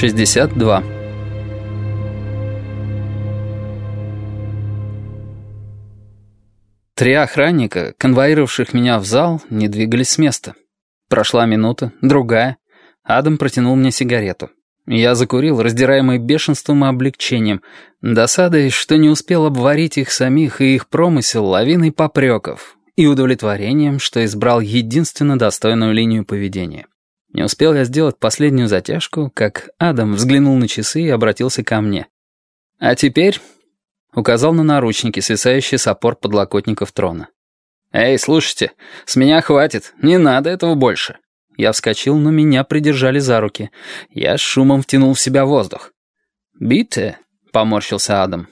62. Три охранника, конвоировавших меня в зал, не двигались с места. Прошла минута, другая. Адам протянул мне сигарету. Я закурил, раздираемый бешенством и облегчением, досадой, что не успел обварить их самих и их промысел лавиной попреков, и удовлетворением, что избрал единственно достойную линию поведения. Не успел я сделать последнюю затяжку, как Адам взглянул на часы и обратился ко мне. «А теперь...» — указал на наручники, свисающие с опор подлокотников трона. «Эй, слушайте, с меня хватит, не надо этого больше». Я вскочил, но меня придержали за руки. Я шумом втянул в себя воздух. «Бите», — поморщился Адам.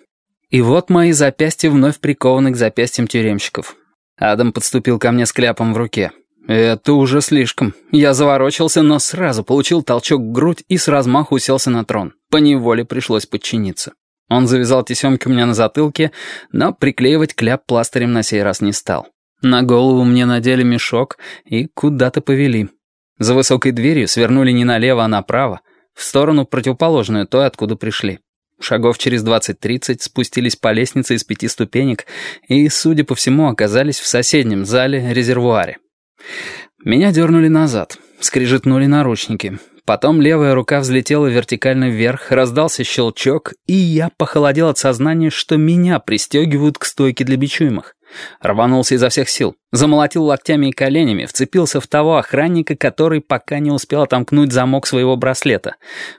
И вот мои запястья вновь прикованы к запястьям тюремщиков. Адам подступил ко мне с кляпом в руке. «Это уже слишком. Я заворочился, но сразу получил толчок в грудь и с размаху уселся на трон. По неволе пришлось подчиниться. Он завязал тесемки у меня на затылке, но приклеивать кляп пластырем на сей раз не стал. На голову мне надели мешок и куда-то повели. За высокой дверью свернули не налево, а направо, в сторону противоположную той, откуда пришли. Шагов через 20-30 спустились по лестнице из пяти ступенек и, судя по всему, оказались в соседнем зале резервуаре. Меня дернули назад, скрижетнули наручники. Потом левая рука взлетела вертикально вверх, раздался щелчок, и я похолодел от сознания, что меня пристегивают к стойке для бичуемых. Рванулся изо всех сил, замолотил локтями и коленями, вцепился в того охранника, который пока не успел отомкнуть замок своего браслета.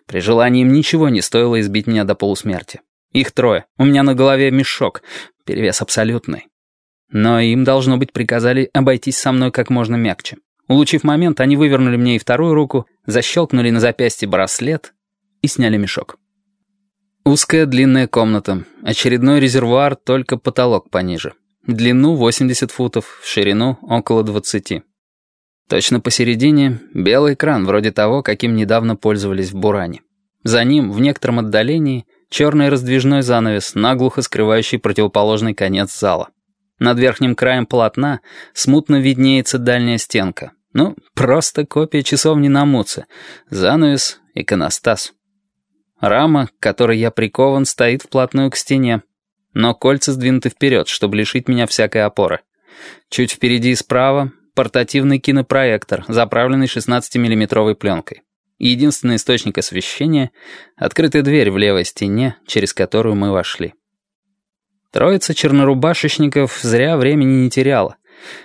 При желании им ничего не стоило избить меня до полусмерти. Их трое, у меня на голове мешок, перевес абсолютный. Но им, должно быть, приказали обойтись со мной как можно мягче. Улучив момент, они вывернули мне и вторую руку, защелкнули на запястье браслет и сняли мешок. Узкая длинная комната, очередной резервуар, только потолок пониже. Длину 80 футов, в ширину около 20. Точно посередине белый экран, вроде того, каким недавно пользовались в Буране. За ним, в некотором отдалении, черный раздвижной занавес, наглухо скрывающий противоположный конец зала. Над верхним краем полотна смутно виднеется дальняя стенка. Ну, просто копия часовни на Муце. Занавес, иконостас. Рама, к которой я прикован, стоит вплотную к стене. Но кольца сдвинуты вперед, чтобы лишить меня всякой опоры. Чуть впереди и справа — портативный кинопроектор, заправленный 16-миллиметровой пленкой. Единственный источник освещения — открытая дверь в левой стене, через которую мы вошли. Троица чернорубашечников зря времени не теряла.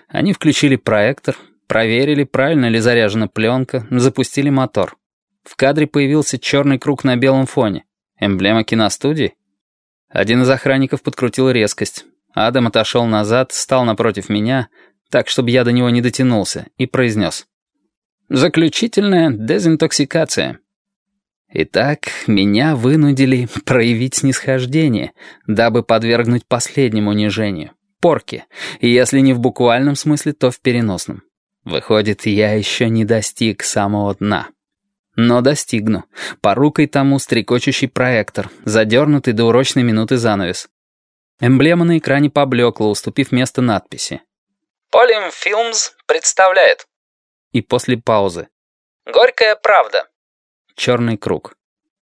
Они включили проектор, проверили, правильно ли заряжена пленка, запустили мотор. В кадре появился черный круг на белом фоне. Эмблема киностудии. Один из охранников подкрутил резкость. Адам отошел назад, стал напротив меня, так, чтобы я до него не дотянулся, и произнес. «Заключительная дезинтоксикация». Итак, меня вынудили проявить снисхождение, дабы подвергнуть последнему унижению, порке, и если не в буквальном смысле, то в переносном. Выходит, я еще не достиг самого дна. Но достигну. Порукой тому стрекочущий проектор, задернутый до урочной минуты занавес. Эмблема на экране поблекла, уступив место надписи. «Полим Филмс представляет». И после паузы. «Горькая правда». Черный круг.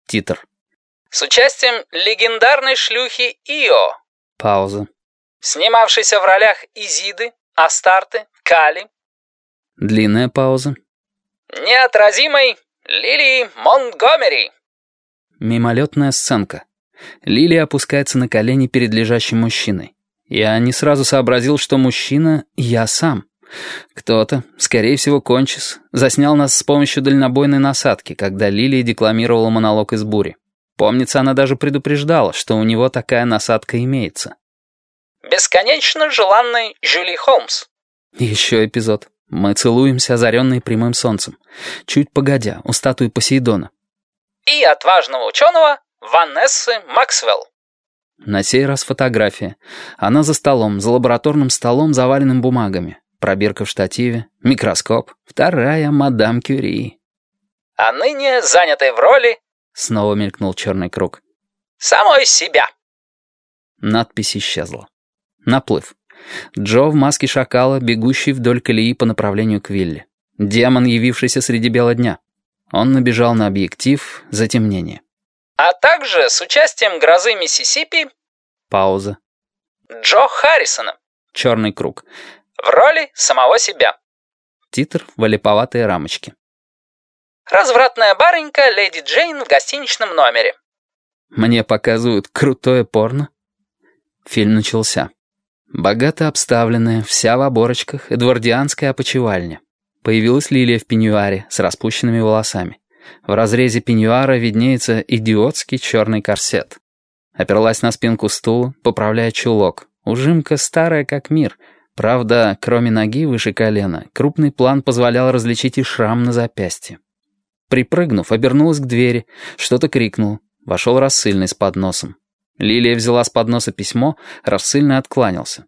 Титр. С участием легендарной шлюхи Ио. Пауза. Снимавшейся в ролях Изиды, Астарты, Кали. Длинная пауза. Неотразимой Лилии Монтгомери. Мимолетная сценка. Лилия опускается на колени перед лежащим мужчиной. Я не сразу сообразил, что мужчина — я сам. Кто-то, скорее всего, Кончис, заснял нас с помощью дальнобойной насадки, когда Лилия декламировала монолог из бури. Помнится, она даже предупреждала, что у него такая насадка имеется. «Бесконечно желанный Жюли Холмс». Еще эпизод. Мы целуемся, озаренные прямым солнцем. Чуть погодя, у статуи Посейдона. «И отважного ученого Ванессы Максвелл». На сей раз фотография. Она за столом, за лабораторным столом, заваленным бумагами. Пробирка в штативе, микроскоп. Вторая мадам Кюри. А ныне занятый в роли... Снова мелькнул черный круг. Самой себя. Надпись исчезла. Наплыв. Джо в маске шакала, бегущий вдоль колеи по направлению к вилле. Демон, явившийся среди бела дня. Он набежал на объектив, затемнение. А также с участием «Грозы Миссисипи» Пауза. Джо Харрисона Черный круг. В роли самого себя. Титр в олиповатой рамочке. Развратная барынька Леди Джейн в гостиничном номере. Мне показывают крутое порно. Фильм начался. Богато обставленная, вся в оборочках, эдвардианская опочивальня. Появилась Лилия в пеньюаре с распущенными волосами. В разрезе пеньюара виднеется идиотский черный корсет. Оперлась на спинку стула, поправляя чулок. Ужимка старая как мир. Правда, кроме ноги выше колена, крупный план позволял различить и шрам на запястье. Припрыгнув, обернулась к двери, что-то крикнул. Вошел рассыльный с подносом. Лилия взяла с подноса письмо, рассыльный откланялся.